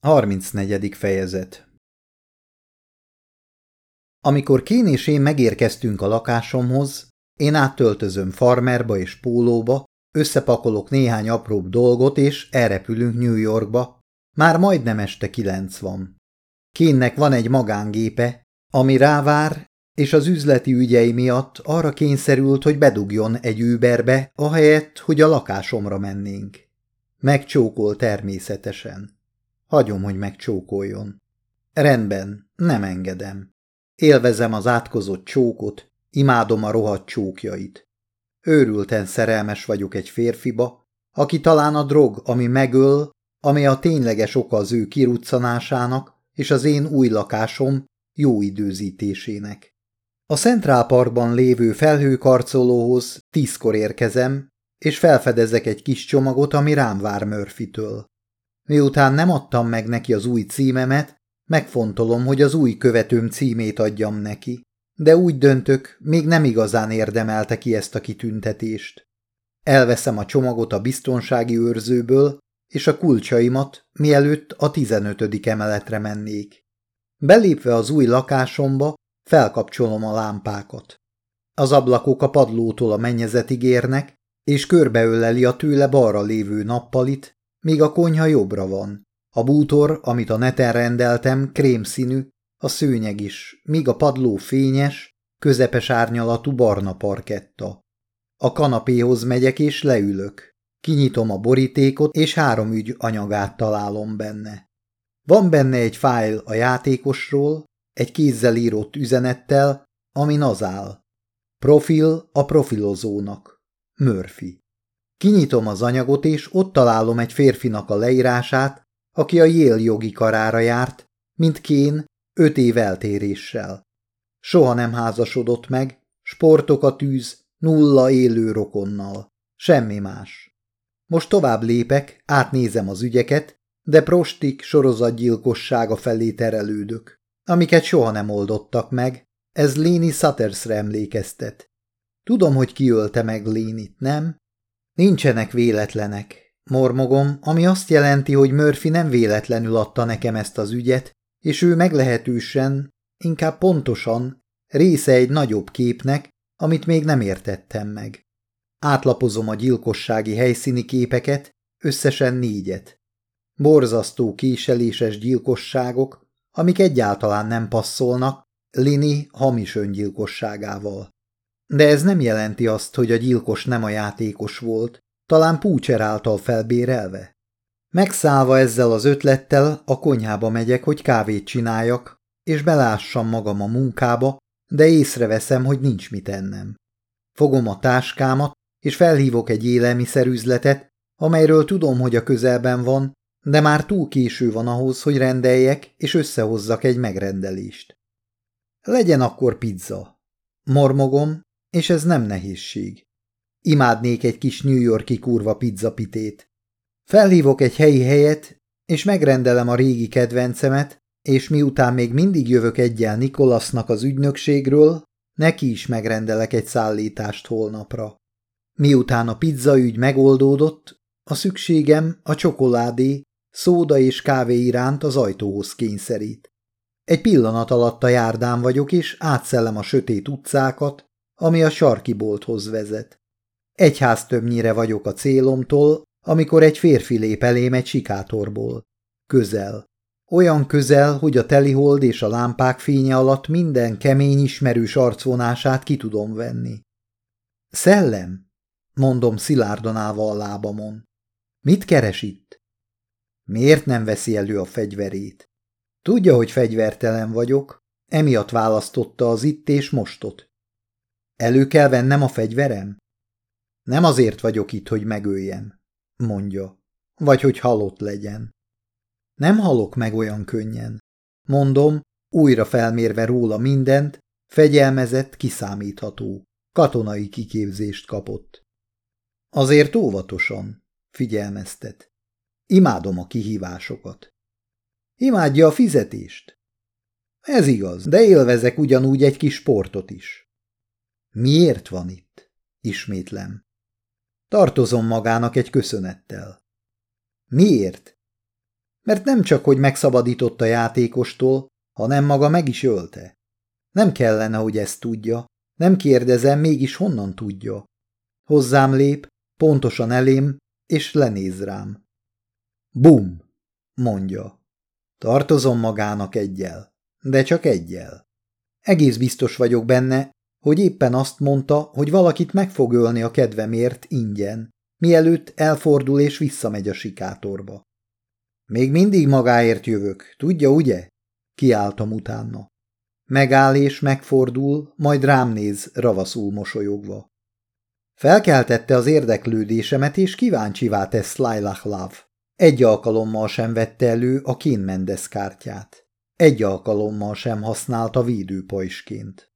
34. fejezet Amikor Kén és én megérkeztünk a lakásomhoz, én áttöltözöm farmerba és pólóba, összepakolok néhány apróbb dolgot, és elrepülünk New Yorkba. Már majdnem este kilenc van. Kénnek van egy magángépe, ami rávár, és az üzleti ügyei miatt arra kényszerült, hogy bedugjon egy Uberbe, ahelyett, hogy a lakásomra mennénk. Megcsókol természetesen. Hagyom, hogy megcsókoljon. Rendben, nem engedem. Élvezem az átkozott csókot, imádom a rohadt csókjait. Őrülten szerelmes vagyok egy férfiba, aki talán a drog, ami megöl, ami a tényleges oka az ő kiruccanásának és az én új lakásom jó időzítésének. A Central Parkban lévő felhőkarcolóhoz tízkor érkezem, és felfedezek egy kis csomagot, ami rám vár Murphy-től. Miután nem adtam meg neki az új címemet, megfontolom, hogy az új követőm címét adjam neki, de úgy döntök, még nem igazán érdemelte ki ezt a kitüntetést. Elveszem a csomagot a biztonsági őrzőből, és a kulcsaimat, mielőtt a tizenötödik emeletre mennék. Belépve az új lakásomba, felkapcsolom a lámpákat. Az ablakok a padlótól a mennyezetig érnek, és körbeöleli a tőle balra lévő nappalit, míg a konyha jobbra van. A bútor, amit a neten rendeltem, krémszínű, a szőnyeg is, míg a padló fényes, közepes árnyalatú barna parketta. A kanapéhoz megyek és leülök. Kinyitom a borítékot, és három ügy anyagát találom benne. Van benne egy fájl a játékosról, egy kézzel írott üzenettel, amin az áll. Profil a profilozónak. Murphy. Kinyitom az anyagot, és ott találom egy férfinak a leírását, aki a Yale jogi karára járt, mint Kén, öt év eltéréssel. Soha nem házasodott meg, sportokat űz, nulla élő rokonnal. Semmi más. Most tovább lépek, átnézem az ügyeket, de prostik sorozatgyilkossága felé terelődök, amiket soha nem oldottak meg, ez Léni Suttersre emlékeztet. Tudom, hogy kiölte meg Lénit, nem? Nincsenek véletlenek, mormogom, ami azt jelenti, hogy Murphy nem véletlenül adta nekem ezt az ügyet, és ő meglehetősen, inkább pontosan, része egy nagyobb képnek, amit még nem értettem meg. Átlapozom a gyilkossági helyszíni képeket, összesen négyet. Borzasztó késeléses gyilkosságok, amik egyáltalán nem passzolnak Lini hamis öngyilkosságával. De ez nem jelenti azt, hogy a gyilkos nem a játékos volt, talán Púcser által felbérelve. Megszállva ezzel az ötlettel a konyhába megyek, hogy kávét csináljak, és belássam magam a munkába, de észreveszem, hogy nincs mit ennem. Fogom a táskámat, és felhívok egy élelmiszerüzletet, amelyről tudom, hogy a közelben van, de már túl késő van ahhoz, hogy rendeljek, és összehozzak egy megrendelést. Legyen akkor pizza. Mormogom, és ez nem nehézség. Imádnék egy kis New Yorki kurva pizzapitét. Felhívok egy helyi helyet, és megrendelem a régi kedvencemet, és miután még mindig jövök egyel Nikolasznak az ügynökségről, neki is megrendelek egy szállítást holnapra. Miután a pizzaügy megoldódott, a szükségem a csokoládé, szóda és kávé iránt az ajtóhoz kényszerít. Egy pillanat alatt a járdán vagyok, és átszellem a sötét utcákat, ami a sarki bolthoz vezet. Egyház többnyire vagyok a célomtól, amikor egy férfi lép elém egy sikátorból. Közel. Olyan közel, hogy a telihold és a lámpák fénye alatt minden kemény ismerős arcvonását ki tudom venni. Szellem? mondom szilárdan állva a lábamon. Mit keres itt? Miért nem veszi elő a fegyverét? Tudja, hogy fegyvertelen vagyok, emiatt választotta az itt és mostot. Elő kell vennem a fegyverem? Nem azért vagyok itt, hogy megöljem, mondja, vagy hogy halott legyen. Nem halok meg olyan könnyen. Mondom, újra felmérve róla mindent, fegyelmezett, kiszámítható, katonai kiképzést kapott. Azért óvatosan, figyelmeztet. Imádom a kihívásokat. Imádja a fizetést. Ez igaz, de élvezek ugyanúgy egy kis sportot is. Miért van itt? Ismétlem. Tartozom magának egy köszönettel. Miért? mert nem csak, hogy megszabadított a játékostól, hanem maga meg is ölte. Nem kellene, hogy ezt tudja, nem kérdezem, mégis honnan tudja. Hozzám lép, pontosan elém, és lenéz rám. Bum, mondja. Tartozom magának egyel, de csak egyel. Egész biztos vagyok benne, hogy éppen azt mondta, hogy valakit meg fog ölni a kedvemért ingyen, mielőtt elfordul és visszamegy a sikátorba. Még mindig magáért jövök, tudja, ugye? Kiáltom utána. Megáll és megfordul, majd rám néz, ravaszul mosolyogva. Felkeltette az érdeklődésemet, és kíváncsivá tesz Lailah Love. Egy alkalommal sem vette elő a Kén Mendes kártyát. Egy alkalommal sem használta védőpajsként.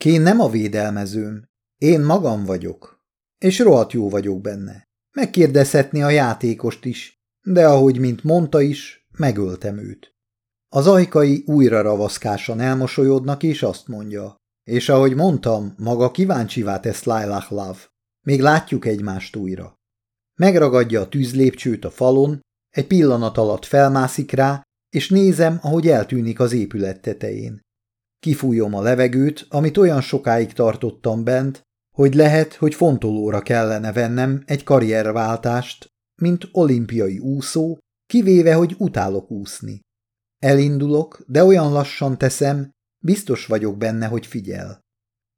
Kén nem a védelmezőm, én magam vagyok, és rohadt jó vagyok benne. Megkérdezhetni a játékost is, de ahogy mint mondta is, megöltem őt. Az ajkai újra ravaszkásan elmosolyodnak, és azt mondja, és ahogy mondtam, maga kíváncsivá tesz Lailah Love. Még látjuk egymást újra. Megragadja a tűzlépcsőt a falon, egy pillanat alatt felmászik rá, és nézem, ahogy eltűnik az épület tetején. Kifújom a levegőt, amit olyan sokáig tartottam bent, hogy lehet, hogy fontolóra kellene vennem egy karrierváltást, mint olimpiai úszó, kivéve, hogy utálok úszni. Elindulok, de olyan lassan teszem, biztos vagyok benne, hogy figyel.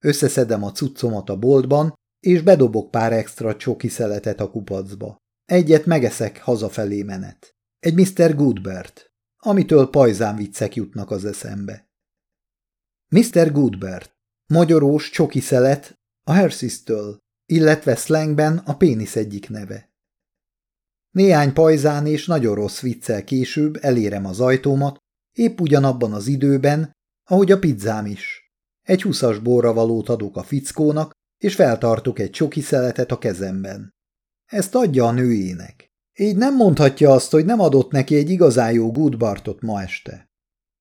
Összeszedem a cuccomat a boltban, és bedobok pár extra csoki szeletet a kupacba. Egyet megeszek hazafelé menet. Egy Mr. Goodbert, amitől pajzán viccek jutnak az eszembe. Mr. Goodbert, magyarós csoki szelet a Hersis-től, illetve slangben a pénisz egyik neve. Néhány pajzán és nagyon rossz viccel később elérem az ajtómat, épp ugyanabban az időben, ahogy a pizzám is. Egy huszas borra valót adok a fickónak, és feltartok egy csoki szeletet a kezemben. Ezt adja a nőjének. Így nem mondhatja azt, hogy nem adott neki egy igazán jó Goodbartot ma este.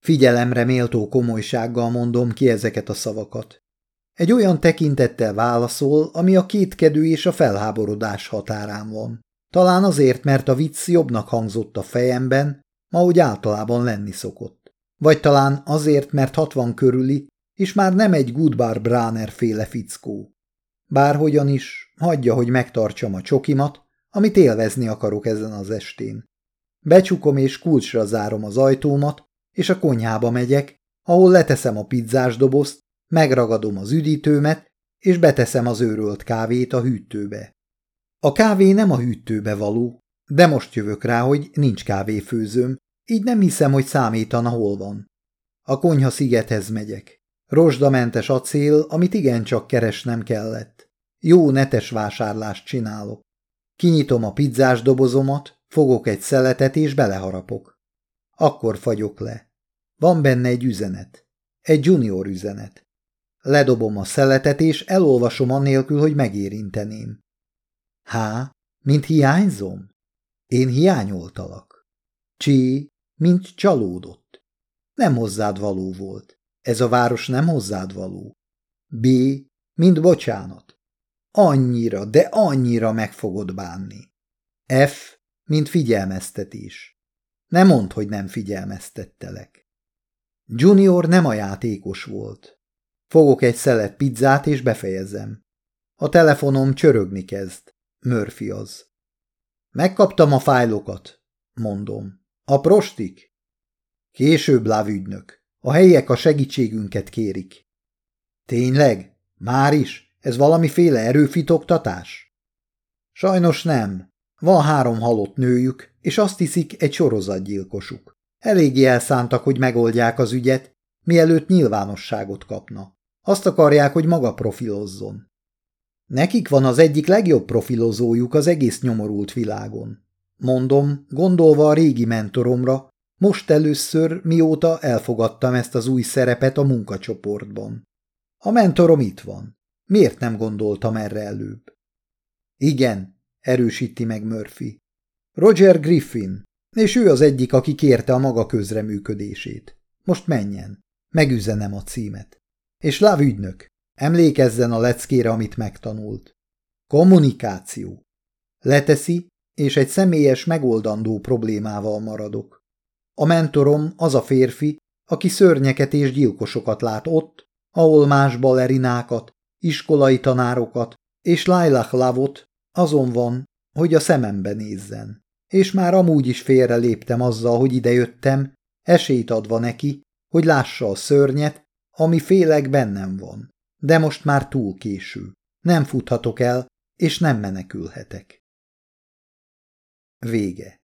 Figyelemre méltó komolysággal mondom ki ezeket a szavakat. Egy olyan tekintettel válaszol, ami a kétkedő és a felháborodás határán van. Talán azért, mert a vicc jobbnak hangzott a fejemben, ahogy általában lenni szokott. Vagy talán azért, mert hatvan körüli, és már nem egy Goodbar Bráner féle fickó. Bárhogyan is, hagyja, hogy megtartsam a csokimat, amit élvezni akarok ezen az estén. Becsukom és kulcsra zárom az ajtómat, és a konyhába megyek, ahol leteszem a pizzás dobozt, megragadom az üdítőmet, és beteszem az őrölt kávét a hűtőbe. A kávé nem a hűtőbe való, de most jövök rá, hogy nincs kávéfőzőm, így nem hiszem, hogy számítana hol van. A konyha szigethez megyek. Rozsdamentes acél, amit igencsak keresnem kellett. Jó netes vásárlást csinálok. Kinyitom a pizzás dobozomat, fogok egy szeletet és beleharapok. Akkor fagyok le. Van benne egy üzenet. Egy junior üzenet. Ledobom a szeletet, és elolvasom annélkül, hogy megérinteném. Há, mint hiányzom? Én hiányoltalak. Csí, mint csalódott. Nem hozzád való volt. Ez a város nem hozzád való. B, mint bocsánat. Annyira, de annyira meg fogod bánni. F, mint figyelmeztetés. Ne mondd, hogy nem figyelmeztettelek. Junior nem a játékos volt. Fogok egy szelet pizzát és befejezem. A telefonom csörögni kezd. Murphy az. Megkaptam a fájlokat, mondom. A prostik? Később, lávügynök. A helyiek a segítségünket kérik. Tényleg? Már is? Ez valamiféle erőfitoktatás? Sajnos nem. Van három halott nőjük, és azt hiszik egy sorozatgyilkosuk. Eléggé elszántak, hogy megoldják az ügyet, mielőtt nyilvánosságot kapna. Azt akarják, hogy maga profilozzon. Nekik van az egyik legjobb profilozójuk az egész nyomorult világon. Mondom, gondolva a régi mentoromra, most először, mióta elfogadtam ezt az új szerepet a munkacsoportban. A mentorom itt van. Miért nem gondoltam erre előbb? Igen, erősíti meg Murphy. Roger Griffin, és ő az egyik, aki kérte a maga közreműködését. Most menjen, megüzenem a címet. És Láv ügynök, emlékezzen a leckére, amit megtanult. Kommunikáció. Leteszi, és egy személyes megoldandó problémával maradok. A mentorom az a férfi, aki szörnyeket és gyilkosokat lát ott, ahol más balerinákat, iskolai tanárokat és Lailach Lavot azon van, hogy a szemembe nézzen. És már amúgy is félre léptem azzal, hogy idejöttem, esélyt adva neki, hogy lássa a szörnyet, ami félek bennem van. De most már túl késő. Nem futhatok el, és nem menekülhetek. Vége